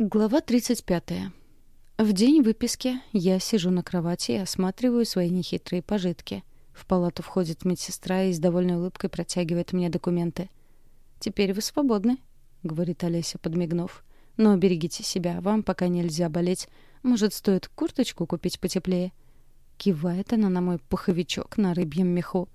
Глава 35. В день выписки я сижу на кровати и осматриваю свои нехитрые пожитки. В палату входит медсестра и с довольной улыбкой протягивает мне документы. «Теперь вы свободны», — говорит Олеся, подмигнув. «Но берегите себя, вам пока нельзя болеть. Может, стоит курточку купить потеплее?» Кивает она на мой пуховичок на рыбьем меху.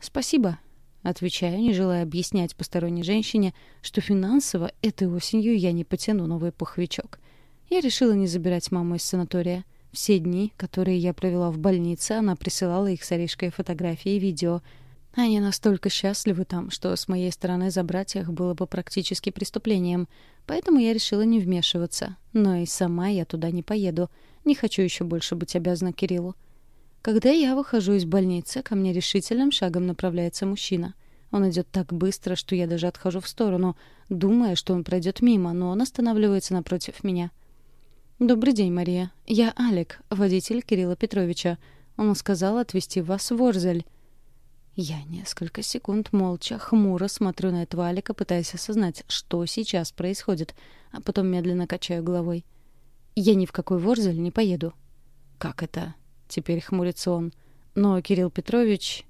«Спасибо», — отвечаю, не желая объяснять посторонней женщине, что финансово этой осенью я не потяну новый пуховичок. Я решила не забирать маму из санатория. Все дни, которые я провела в больнице, она присылала их с Аришкой фотографии и видео. Они настолько счастливы там, что с моей стороны забрать их было бы практически преступлением. Поэтому я решила не вмешиваться. Но и сама я туда не поеду. Не хочу еще больше быть обязана Кириллу. Когда я выхожу из больницы, ко мне решительным шагом направляется мужчина. Он идет так быстро, что я даже отхожу в сторону, думая, что он пройдет мимо, но он останавливается напротив меня — «Добрый день, Мария. Я Алик, водитель Кирилла Петровича. Он сказал отвезти вас в Орзель». Я несколько секунд молча, хмуро смотрю на этого Алика, пытаясь осознать, что сейчас происходит, а потом медленно качаю головой. «Я ни в какой Ворзель не поеду». «Как это?» — теперь хмурится он. «Но Кирилл Петрович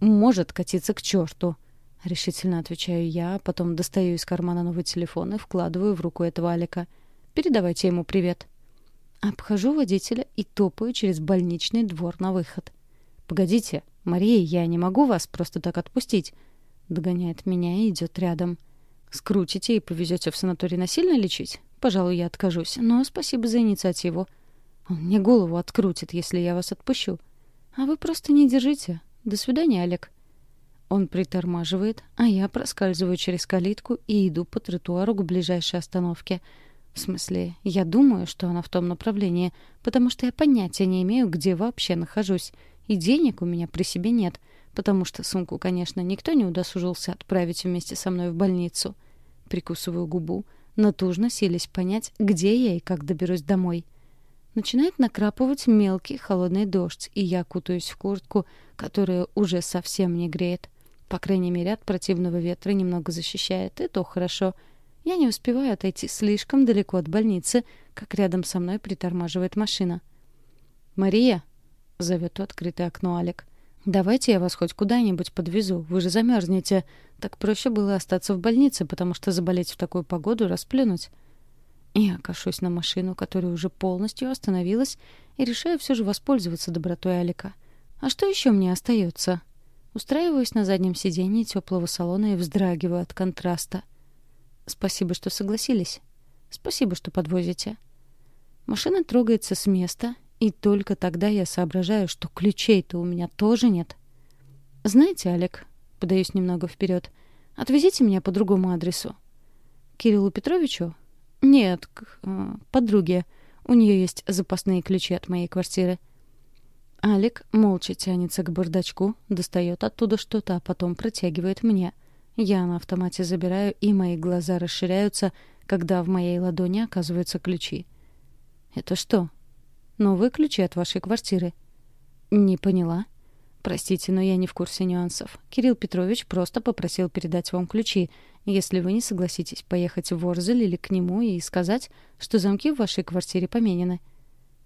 может катиться к черту», — решительно отвечаю я, а потом достаю из кармана новый телефон и вкладываю в руку этого Алика. «Передавайте ему привет». Обхожу водителя и топаю через больничный двор на выход. «Погодите, Мария, я не могу вас просто так отпустить», — догоняет меня и идет рядом. «Скрутите и повезете в санаторий насильно лечить? Пожалуй, я откажусь, но спасибо за инициативу. Он мне голову открутит, если я вас отпущу. А вы просто не держите. До свидания, Олег». Он притормаживает, а я проскальзываю через калитку и иду по тротуару к ближайшей остановке — в смысле, я думаю, что она в том направлении, потому что я понятия не имею, где вообще нахожусь. И денег у меня при себе нет, потому что сумку, конечно, никто не удосужился отправить вместе со мной в больницу. Прикусываю губу, натужно силясь понять, где я и как доберусь домой. Начинает накрапывать мелкий холодный дождь, и я кутаюсь в куртку, которая уже совсем не греет. По крайней мере, от противного ветра немного защищает, и то хорошо — я не успеваю отойти слишком далеко от больницы, как рядом со мной притормаживает машина. «Мария!» — зовет открытое окно Алик. «Давайте я вас хоть куда-нибудь подвезу, вы же замерзнете. Так проще было остаться в больнице, потому что заболеть в такую погоду — расплюнуть». Я кашусь на машину, которая уже полностью остановилась, и решаю все же воспользоваться добротой Алика. А что еще мне остается? Устраиваюсь на заднем сиденье теплого салона и вздрагиваю от контраста. Спасибо, что согласились. Спасибо, что подвозите. Машина трогается с места, и только тогда я соображаю, что ключей-то у меня тоже нет. Знаете, Олег, подаюсь немного вперед, отвезите меня по другому адресу. Кириллу Петровичу? Нет, к э, подруге. У нее есть запасные ключи от моей квартиры. Алик молча тянется к бардачку, достает оттуда что-то, а потом протягивает мне. Я на автомате забираю, и мои глаза расширяются, когда в моей ладони оказываются ключи. «Это что?» «Новые ключи от вашей квартиры». «Не поняла». «Простите, но я не в курсе нюансов. Кирилл Петрович просто попросил передать вам ключи, если вы не согласитесь поехать в Ворзель или к нему и сказать, что замки в вашей квартире поменены».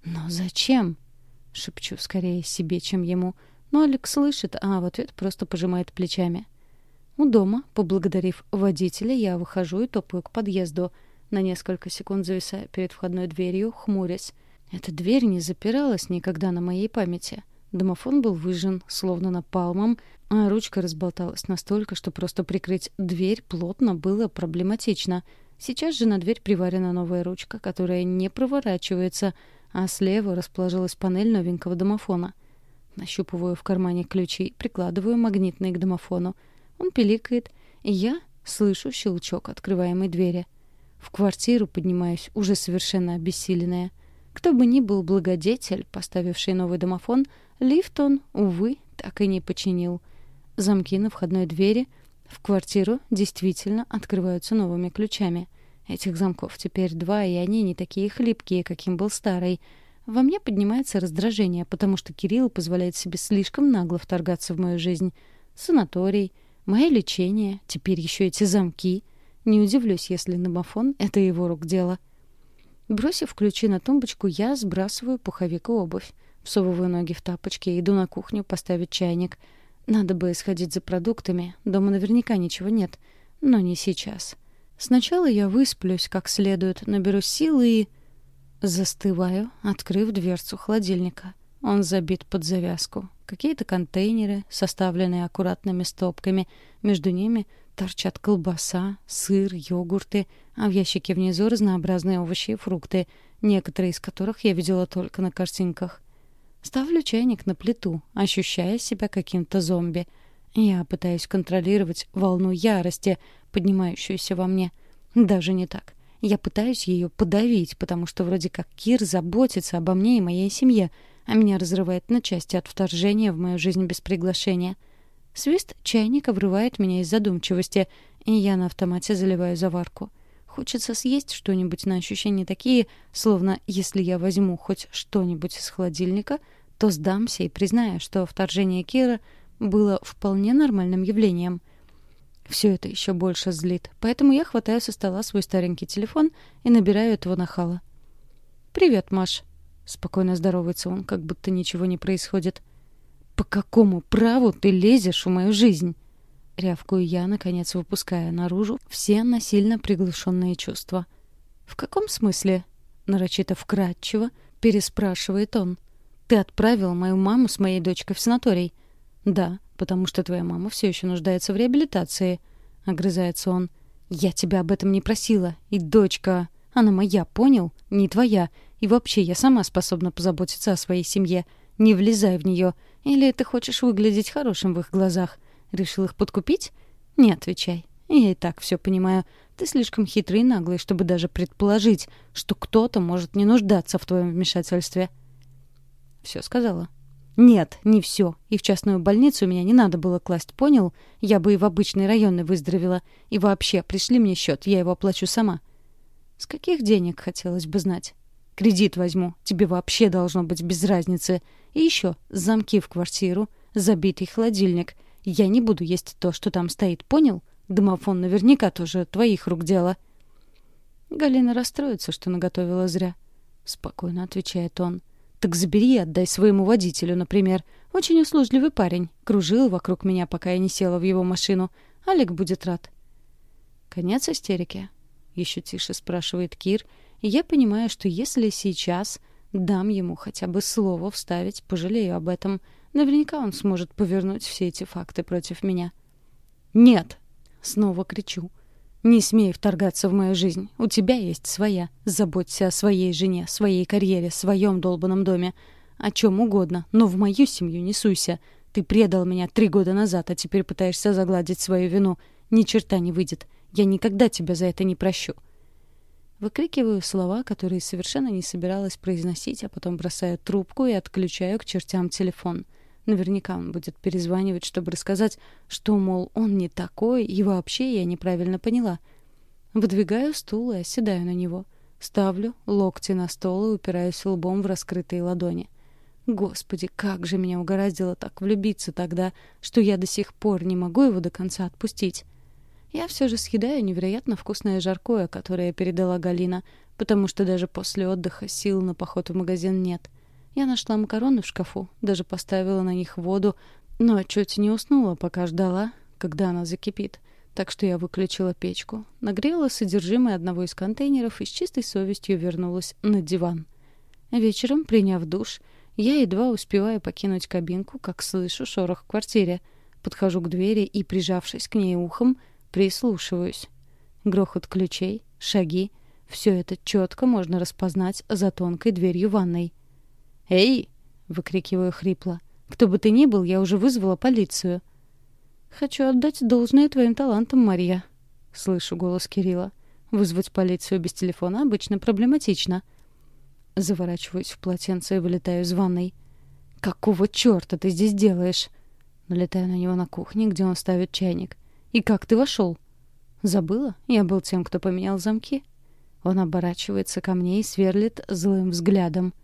«Но зачем?» — шепчу скорее себе, чем ему. Но Алекс слышит, а в ответ просто пожимает плечами. У дома, поблагодарив водителя, я выхожу и топаю к подъезду. На несколько секунд зависая перед входной дверью, хмурясь. Эта дверь не запиралась никогда на моей памяти. Домофон был выжжен, словно напалмом, а ручка разболталась настолько, что просто прикрыть дверь плотно было проблематично. Сейчас же на дверь приварена новая ручка, которая не проворачивается, а слева расположилась панель новенького домофона. Нащупываю в кармане ключи, прикладываю магнитный к домофону. Он пиликает, и я слышу щелчок открываемой двери. В квартиру поднимаюсь, уже совершенно обессиленная. Кто бы ни был благодетель, поставивший новый домофон, лифт он, увы, так и не починил. Замки на входной двери в квартиру действительно открываются новыми ключами. Этих замков теперь два, и они не такие хлипкие, каким был старый. Во мне поднимается раздражение, потому что Кирилл позволяет себе слишком нагло вторгаться в мою жизнь. Санаторий — Мое лечение, теперь еще эти замки. Не удивлюсь, если намофон — это его рук дело. Бросив ключи на тумбочку, я сбрасываю пуховик и обувь. Всовываю ноги в тапочки иду на кухню поставить чайник. Надо бы сходить за продуктами. Дома наверняка ничего нет. Но не сейчас. Сначала я высплюсь как следует, наберу силы и... Застываю, открыв дверцу холодильника. Он забит под завязку. Какие-то контейнеры, составленные аккуратными стопками. Между ними торчат колбаса, сыр, йогурты, а в ящике внизу разнообразные овощи и фрукты, некоторые из которых я видела только на картинках. Ставлю чайник на плиту, ощущая себя каким-то зомби. Я пытаюсь контролировать волну ярости, поднимающуюся во мне. Даже не так. Я пытаюсь ее подавить, потому что вроде как Кир заботится обо мне и моей семье, а меня разрывает на части от вторжения в мою жизнь без приглашения. Свист чайника врывает меня из задумчивости, и я на автомате заливаю заварку. Хочется съесть что-нибудь на ощущения такие, словно если я возьму хоть что-нибудь из холодильника, то сдамся и признаю, что вторжение Кира было вполне нормальным явлением. Все это еще больше злит, поэтому я хватаю со стола свой старенький телефон и набираю этого нахала. «Привет, Маш», — спокойно здоровается он, как будто ничего не происходит. «По какому праву ты лезешь в мою жизнь?» Рявкую я, наконец выпуская наружу все насильно приглушенные чувства. «В каком смысле?» — нарочито вкратчиво переспрашивает он. «Ты отправил мою маму с моей дочкой в санаторий?» «Да, потому что твоя мама все еще нуждается в реабилитации», — огрызается он. «Я тебя об этом не просила. И дочка... Она моя, понял? Не твоя. И вообще, я сама способна позаботиться о своей семье. Не влезай в нее. Или ты хочешь выглядеть хорошим в их глазах?» Решил их подкупить? Не отвечай. Я и так все понимаю. Ты слишком хитрый и наглый, чтобы даже предположить, что кто-то может не нуждаться в твоем вмешательстве. Все сказала. Нет, не все. И в частную больницу меня не надо было класть, понял? Я бы и в обычный районный выздоровела. И вообще, пришли мне счет, я его оплачу сама. С каких денег, хотелось бы знать? Кредит возьму. Тебе вообще должно быть без разницы. И еще замки в квартиру, забитый холодильник — я не буду есть то, что там стоит, понял? Домофон наверняка тоже твоих рук дело. Галина расстроится, что наготовила зря. Спокойно отвечает он. Так забери и отдай своему водителю, например. Очень услужливый парень. Кружил вокруг меня, пока я не села в его машину. Олег будет рад. Конец истерики. Еще тише спрашивает Кир. И я понимаю, что если сейчас дам ему хотя бы слово вставить, пожалею об этом. Наверняка он сможет повернуть все эти факты против меня. «Нет!» — снова кричу. «Не смей вторгаться в мою жизнь. У тебя есть своя. Заботься о своей жене, своей карьере, своем долбанном доме. О чем угодно, но в мою семью не суйся. Ты предал меня три года назад, а теперь пытаешься загладить свою вину. Ни черта не выйдет. Я никогда тебя за это не прощу». Выкрикиваю слова, которые совершенно не собиралась произносить, а потом бросаю трубку и отключаю к чертям телефон. Наверняка он будет перезванивать, чтобы рассказать, что, мол, он не такой, и вообще я неправильно поняла. Выдвигаю стул и оседаю на него. Ставлю локти на стол и упираюсь лбом в раскрытые ладони. Господи, как же меня угораздило так влюбиться тогда, что я до сих пор не могу его до конца отпустить. Я все же съедаю невероятно вкусное жаркое, которое передала Галина, потому что даже после отдыха сил на поход в магазин нет. Я нашла макароны в шкафу, даже поставила на них воду, но чуть не уснула, пока ждала, когда она закипит. Так что я выключила печку, нагрела содержимое одного из контейнеров и с чистой совестью вернулась на диван. Вечером, приняв душ, я едва успеваю покинуть кабинку, как слышу шорох в квартире. Подхожу к двери и, прижавшись к ней ухом, прислушиваюсь. Грохот ключей, шаги — все это четко можно распознать за тонкой дверью ванной. «Эй!» — выкрикиваю хрипло. «Кто бы ты ни был, я уже вызвала полицию». «Хочу отдать должное твоим талантам, Мария», — слышу голос Кирилла. «Вызвать полицию без телефона обычно проблематично». Заворачиваюсь в полотенце и вылетаю из ванной. «Какого черта ты здесь делаешь?» Налетаю на него на кухне, где он ставит чайник. «И как ты вошел?» «Забыла? Я был тем, кто поменял замки». Он оборачивается ко мне и сверлит злым взглядом.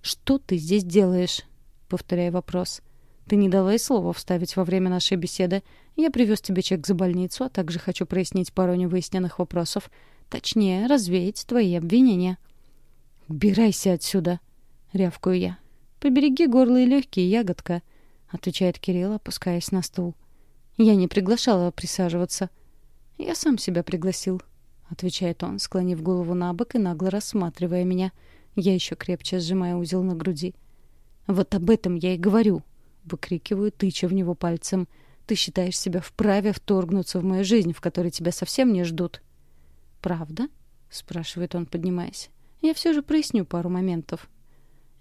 «Что ты здесь делаешь?» — повторяю вопрос. «Ты не дала и слова вставить во время нашей беседы. Я привез тебе чек за больницу, а также хочу прояснить пару невыясненных вопросов. Точнее, развеять твои обвинения». «Убирайся отсюда!» — рявкаю я. «Побереги горло и легкие, ягодка», — отвечает Кирилл, опускаясь на стул. «Я не приглашала присаживаться». «Я сам себя пригласил», — отвечает он, склонив голову на бок и нагло рассматривая меня. Я еще крепче сжимаю узел на груди. «Вот об этом я и говорю», — выкрикиваю, тыча в него пальцем. «Ты считаешь себя вправе вторгнуться в мою жизнь, в которой тебя совсем не ждут?» «Правда?» — спрашивает он, поднимаясь. «Я все же проясню пару моментов».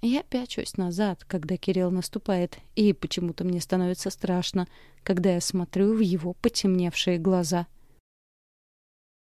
Я пячусь назад, когда Кирилл наступает, и почему-то мне становится страшно, когда я смотрю в его потемневшие глаза —